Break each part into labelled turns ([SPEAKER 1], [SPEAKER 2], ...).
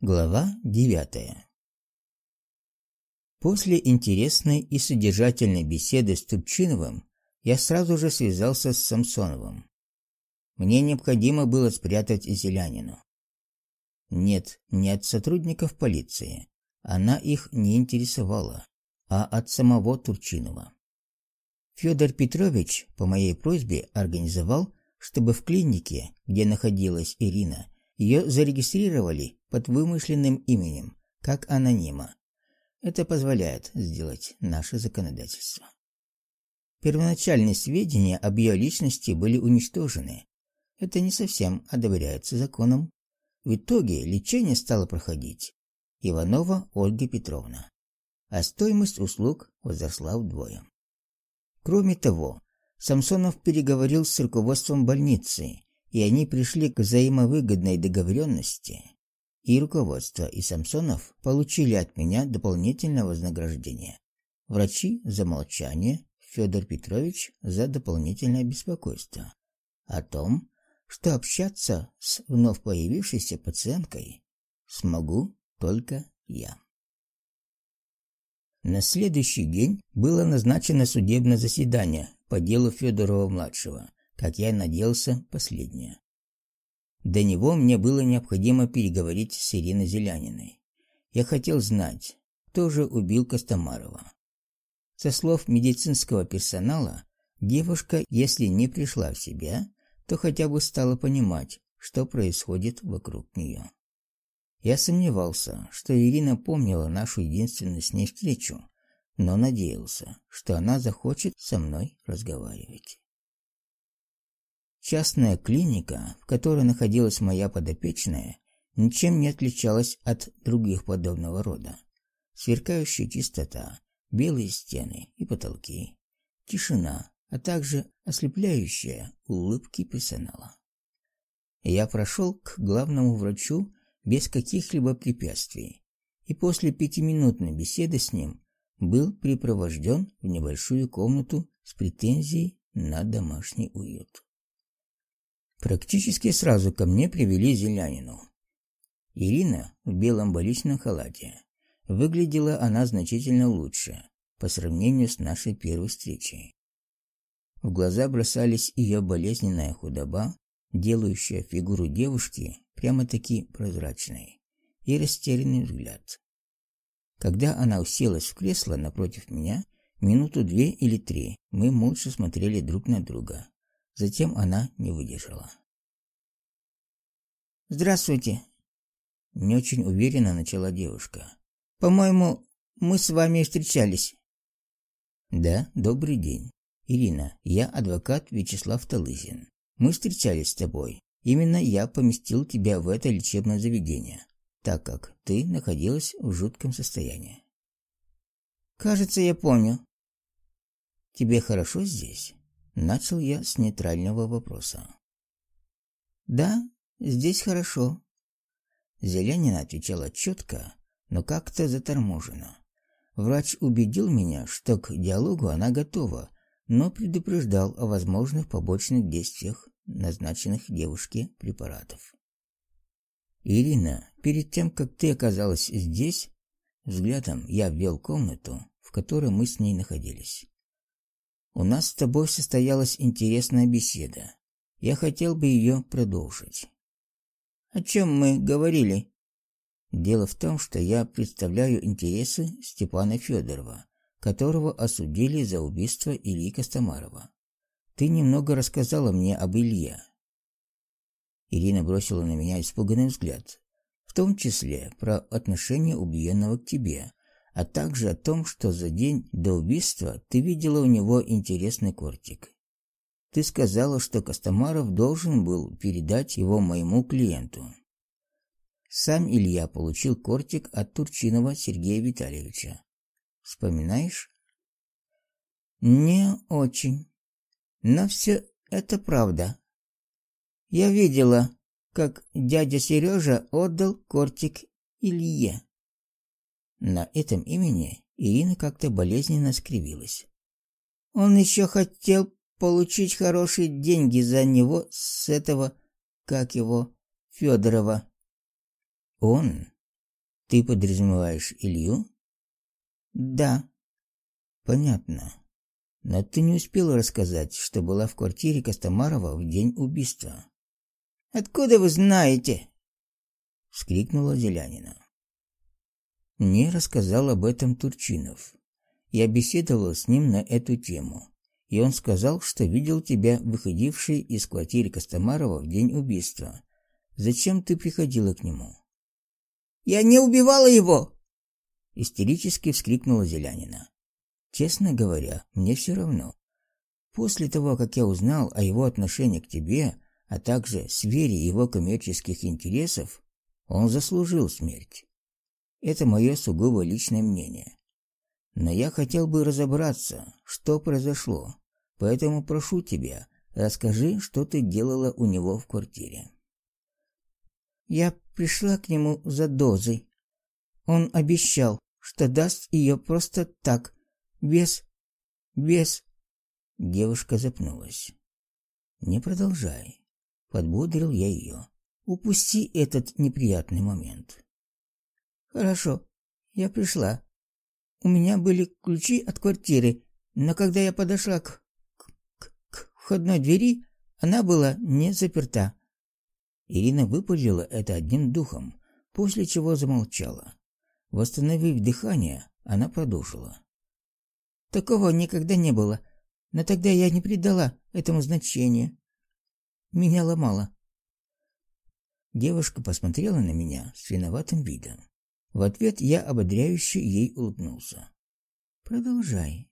[SPEAKER 1] Глава девятая После интересной и содержательной беседы с Тупчиновым я сразу же связался с Самсоновым. Мне необходимо было спрятать Зелянину. Нет, не от сотрудников полиции. Она их не интересовала, а от самого Турчинова. Федор Петрович по моей просьбе организовал, чтобы в клинике, где находилась Ирина, ее зарегистрировали под вымышленным именем, как анонима. Это позволяет сделать наше законодательство. Первоначальные сведения об ее личности были уничтожены. Это не совсем одобряется законом. В итоге лечение стало проходить Иванова Ольга Петровна, а стоимость услуг возросла вдвое. Кроме того, Самсонов переговорил с руководством больницы, и они пришли к взаимовыгодной договоренности. И руководство, и Самсонов получили от меня дополнительное вознаграждение. Врачи за молчание, Федор Петрович за дополнительное беспокойство о том, что общаться с вновь появившейся пациенткой смогу только я. На следующий день было назначено судебное заседание по делу Федорова-младшего, как я надеялся, последнее. До него мне было необходимо переговорить с Ириной Зеляниной. Я хотел знать, кто же убил Костомарова. Со слов медицинского персонала, девушка, если не пришла в себя, то хотя бы стала понимать, что происходит вокруг нее. Я сомневался, что Ирина помнила нашу единственную с ней встречу, но надеялся, что она захочет со мной разговаривать. Частная клиника, в которой находилась моя подопечная, ничем не отличалась от других подобного рода. Сверкающая чистота, белые стены и потолки, тишина, а также ослепляющая улыбки персонала. Я прошел к главному врачу без каких-либо препятствий, и после пятиминутной беседы с ним был припровожден в небольшую комнату с претензией на домашний уют. Практически сразу ко мне привели Зелянину. Ирина в белом больничном халате. Выглядела она значительно лучше по сравнению с нашей первой встречей. В глаза бросались ее болезненная худоба, делающая фигуру девушки прямо-таки прозрачной, и растерянный взгляд. Когда она уселась в кресло напротив меня, минуту две или три мы молча смотрели друг на друга. Затем она не выдержала. Здравствуйте. Не очень уверенно начала девушка. По-моему, мы с вами встречались. Да, добрый день. Ирина, я адвокат Вячеслав Талызин. Мы встречались с тобой. Именно я поместил тебя в это лечебное заведение, так как ты находилась в жутком состоянии. Кажется, я помню. Тебе хорошо здесь? Начал я с нейтрального вопроса. Да, здесь хорошо. Зеленина отвечала четко, но как-то заторможенно. Врач убедил меня, что к диалогу она готова, но предупреждал о возможных побочных действиях назначенных девушке препаратов. Ирина, перед тем, как ты оказалась здесь, взглядом я ввел комнату, в которой мы с ней находились. У нас с тобой состоялась интересная беседа. Я хотел бы ее продолжить. О чем мы говорили? Дело в том, что я представляю интересы Степана Федорова, которого осудили за убийство Ильи Костомарова. Ты немного рассказала мне об Илье. Ирина бросила на меня испуганный взгляд, в том числе про отношение убиенного к тебе, а также о том, что за день до убийства ты видела у него интересный кортик. Ты сказала, что Костомаров должен был передать его моему клиенту. Сам Илья получил кортик от Турчинова Сергея Витальевича. Вспоминаешь? Не очень. Но все это правда. Я видела, как дядя Сережа отдал кортик Илье. На этом имени Ирина как-то болезненно скривилась. Он еще хотел получить хорошие деньги за него с этого, как его, Федорова. Он Ты подразумеваешь Илью?
[SPEAKER 2] Да.
[SPEAKER 1] Понятно. Но ты не успела рассказать, что была в квартире Костомарова в день убийства.
[SPEAKER 2] Откуда вы знаете?
[SPEAKER 1] вскрикнула Зелянина. Мне рассказал об этом Турчинов. Я беседовала с ним на эту тему, и он сказал, что видел тебя выходившей из квартиры Костомарова в день убийства. Зачем ты приходила к нему?
[SPEAKER 2] Я не убивала его,
[SPEAKER 1] истерически вскрикнула Зелянина. Честно говоря, мне все равно. После того, как я узнал о его отношении к тебе, а также сфере его коммерческих интересов, он заслужил смерть. Это мое сугубо личное мнение. Но я хотел бы разобраться, что произошло. Поэтому прошу тебя, расскажи, что ты делала у него в квартире.
[SPEAKER 2] Я пришла к нему за дозой. Он обещал, что даст ее просто так, без без
[SPEAKER 1] Девушка запнулась. Не продолжай, подбодрил я ее. Упусти этот неприятный момент.
[SPEAKER 2] Хорошо. Я пришла. У меня были ключи от квартиры, но когда я подошла к к, к входной двери, она была не заперта.
[SPEAKER 1] Ирина выпалила это одним духом, после чего замолчала. Восстановив дыхание, она продолжила.
[SPEAKER 2] Такого никогда не было, но тогда я не придала этому значения. Меня ломало.
[SPEAKER 1] Девушка посмотрела на меня с виноватым видом. В ответ я ободряюще ей улыбнулся. Продолжай.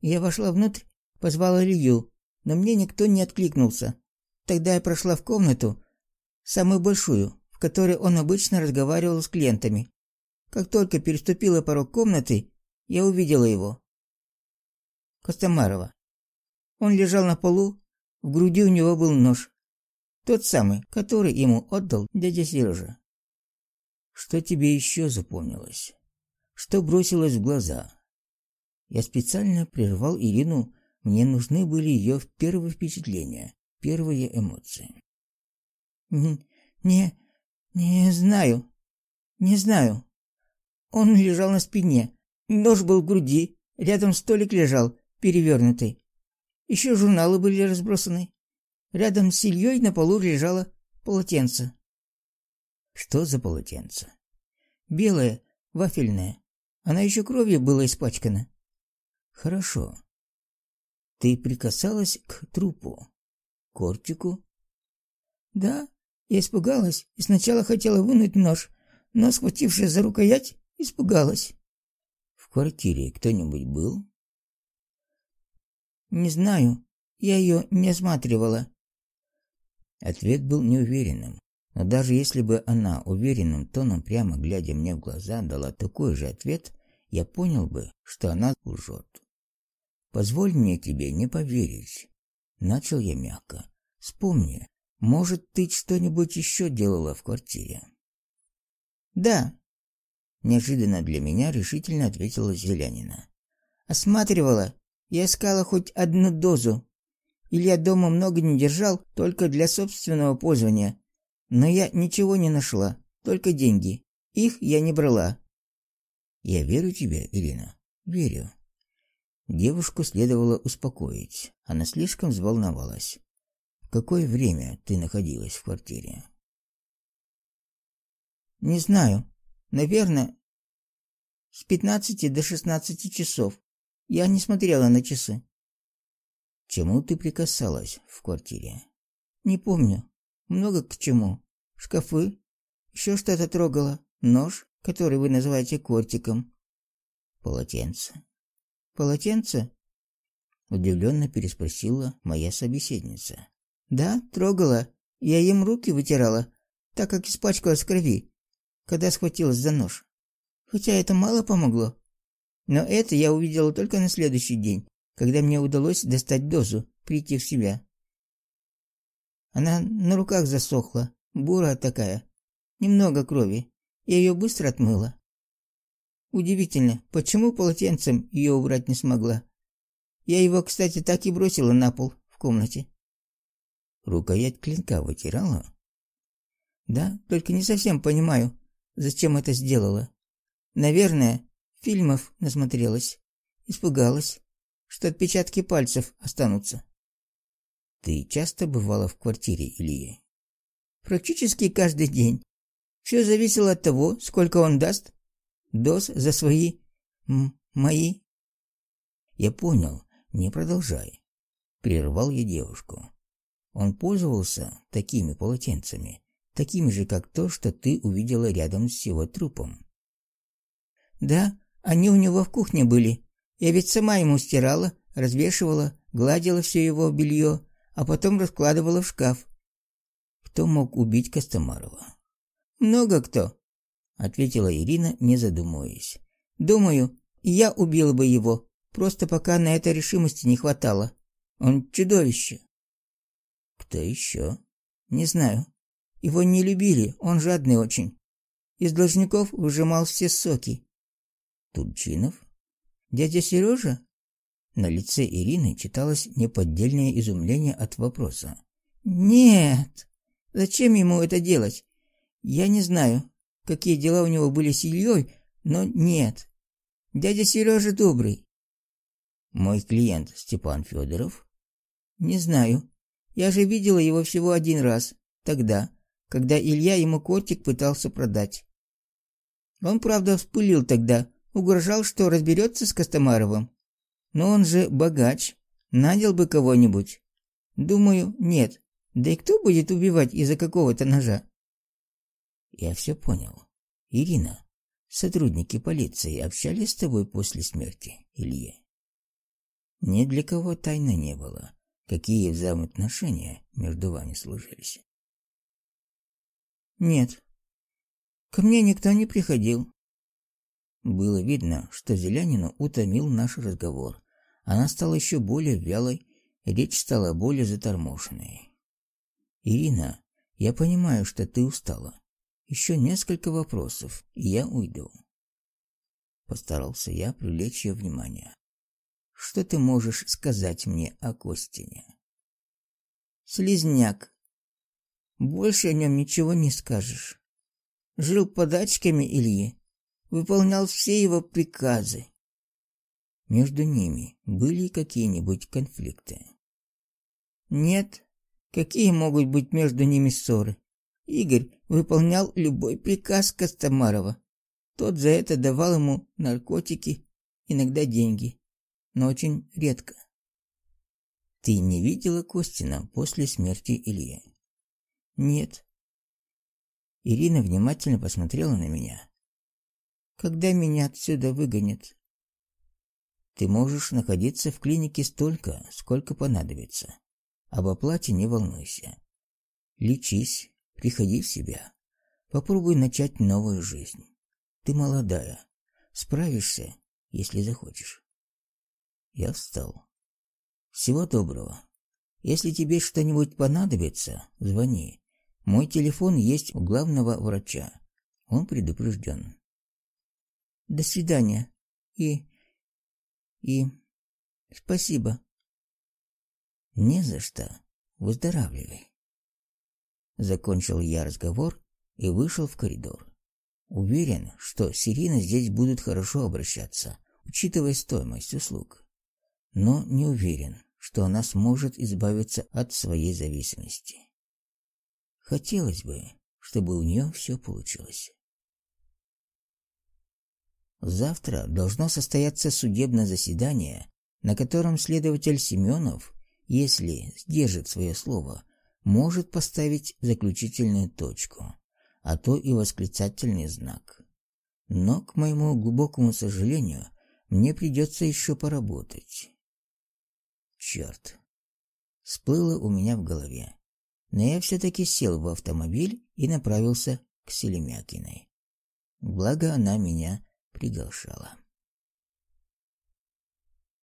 [SPEAKER 2] Я вошла внутрь, позвала Илью, но мне никто не откликнулся. Тогда я прошла в комнату, самую большую, в которой он обычно разговаривал с клиентами. Как только переступила порог комнаты, я увидела его. Костомарова. Он лежал на полу, в груди у него был нож. Тот самый, который ему отдал дядя Сережа.
[SPEAKER 1] Что тебе еще запомнилось? Что бросилось в глаза? Я специально прервал Ирину, мне нужны были ее первые впечатления, первые эмоции.
[SPEAKER 2] Не, не, знаю. Не знаю. Он лежал на спине. Нож был в груди, рядом столик лежал, перевернутый. Еще журналы были разбросаны. Рядом с Ильей на полу лежало полотенце.
[SPEAKER 1] Что за полотенце?
[SPEAKER 2] Белое, вафельное. Она еще кровью была испачкана.
[SPEAKER 1] Хорошо. Ты прикасалась к трупу, кортику?
[SPEAKER 2] Да, я испугалась и сначала хотела вынуть нож, но, схватившись за рукоять, испугалась.
[SPEAKER 1] В квартире кто-нибудь был?
[SPEAKER 2] Не знаю, я ее не осматривала.
[SPEAKER 1] Ответ был неуверенным. Но даже если бы она уверенным тоном, прямо глядя мне в глаза, дала такой же ответ, я понял бы, что она лжет. Позволь мне тебе не поверить, начал я мягко. Вспомни, может, ты что-нибудь еще делала в квартире?
[SPEAKER 2] Да,
[SPEAKER 1] неожиданно для меня решительно ответила Зелянина.
[SPEAKER 2] Осматривала. Я искала хоть одну дозу. Или я дома много не держал, только для собственного пользования. Но я ничего не нашла, только деньги. Их я не брала.
[SPEAKER 1] Я верю тебе, Ирина. Верю. Девушку следовало успокоить. Она слишком взволновалась. В какое время ты находилась в квартире?
[SPEAKER 2] Не знаю. Наверное, с 15 до 16 часов. Я не смотрела на часы.
[SPEAKER 1] Чему ты прикасалась в квартире?
[SPEAKER 2] Не помню. Много к чему. Шкафы. Еще что-то трогала. Нож, который вы называете кортиком.
[SPEAKER 1] Полотенце.
[SPEAKER 2] Полотенце?
[SPEAKER 1] Удивленно переспросила моя собеседница.
[SPEAKER 2] Да, трогала. Я им руки вытирала, так как испачкалась в крови, когда схватилась за нож. Хотя это мало помогло. Но это я увидела только на следующий день, когда мне удалось достать дозу, прийти в себя. Она на руках засохла, бурая такая. Немного крови. Я ее быстро отмыла. Удивительно, почему полотенцем ее убрать не смогла. Я его, кстати, так и бросила на пол в комнате.
[SPEAKER 1] Рукоять клинка вытирала?
[SPEAKER 2] Да, только не совсем понимаю, зачем это сделала. Наверное, фильмов насмотрелась, испугалась, что отпечатки пальцев останутся.
[SPEAKER 1] Ты часто бывала в квартире Ильи?
[SPEAKER 2] Практически каждый день. Все зависело от того, сколько он даст доз за свои... мои...
[SPEAKER 1] Я понял, не продолжай. Прервал я девушку. Он пользовался такими полотенцами, такими же, как то, что ты увидела рядом с его трупом.
[SPEAKER 2] Да, они у него в кухне были. Я ведь сама ему стирала, развешивала, гладила все его белье, а потом раскладывала в шкаф.
[SPEAKER 1] Кто мог убить Костомарова?
[SPEAKER 2] Много кто, ответила Ирина, не задумываясь. Думаю, я убила бы его, просто пока на это решимости не хватало. Он чудовище.
[SPEAKER 1] Кто еще?
[SPEAKER 2] Не знаю. Его не любили, он жадный очень. Из должников выжимал все соки.
[SPEAKER 1] Турчинов?
[SPEAKER 2] Дядя Сережа?
[SPEAKER 1] На лице Ирины читалось неподдельное изумление от вопроса.
[SPEAKER 2] Нет. Зачем ему это делать? Я не знаю, какие дела у него были с Ильей, но нет. Дядя Сережа добрый.
[SPEAKER 1] Мой клиент Степан Федоров?
[SPEAKER 2] Не знаю. Я же видела его всего один раз, тогда, когда Илья ему котик пытался продать. Он, правда, вспылил тогда, угрожал, что разберется с Костомаровым. Но он же богач, нанял бы кого-нибудь. Думаю, нет. Да и кто будет убивать из-за какого-то ножа?
[SPEAKER 1] Я все понял. Ирина, сотрудники полиции общались с тобой после смерти Ильи? Ни для кого тайны не было. Какие взаимоотношения между вами сложились?
[SPEAKER 2] Нет. Ко мне никто не приходил.
[SPEAKER 1] Было видно, что Зелянину утомил наш разговор. Она стала еще более вялой, речь стала более заторможенной. Ирина, я понимаю, что ты устала. Еще несколько вопросов, и я уйду. Постарался я привлечь ее внимание. Что ты можешь сказать мне о Костине?
[SPEAKER 2] Слизняк. Больше о нем ничего не скажешь. Жил подачками Ильи, выполнял все его приказы.
[SPEAKER 1] Между ними были какие-нибудь конфликты?
[SPEAKER 2] Нет. Какие могут быть между ними ссоры? Игорь выполнял любой приказ Костомарова. Тот за это давал ему наркотики, иногда деньги но очень редко.
[SPEAKER 1] Ты не видела Костина после смерти Ильи?
[SPEAKER 2] Нет.
[SPEAKER 1] Ирина внимательно посмотрела на меня.
[SPEAKER 2] Когда меня отсюда выгонят?
[SPEAKER 1] Ты можешь находиться в клинике столько, сколько понадобится. Об оплате не волнуйся. Лечись, приходи в себя. Попробуй начать новую жизнь. Ты молодая, справишься, если захочешь. Я встал. Всего доброго. Если тебе что-нибудь понадобится, звони. Мой телефон есть у главного врача. Он предупрежден.
[SPEAKER 2] До свидания. И и спасибо.
[SPEAKER 1] Не за что. Выздоравливай. Закончил я разговор и вышел в коридор. Уверен, что с Ириной здесь будут хорошо обращаться, учитывая стоимость услуг но не уверен, что она сможет избавиться от своей зависимости. Хотелось бы, чтобы у нее все получилось. Завтра должно состояться судебное заседание, на котором следователь Семенов, если сдержит свое слово, может поставить заключительную точку, а то и восклицательный знак. Но, к моему глубокому сожалению, мне придется еще поработать. Черт. Всплыло у меня в голове. Но я все-таки сел в автомобиль и направился к Селемякиной. Благо она меня приглашала.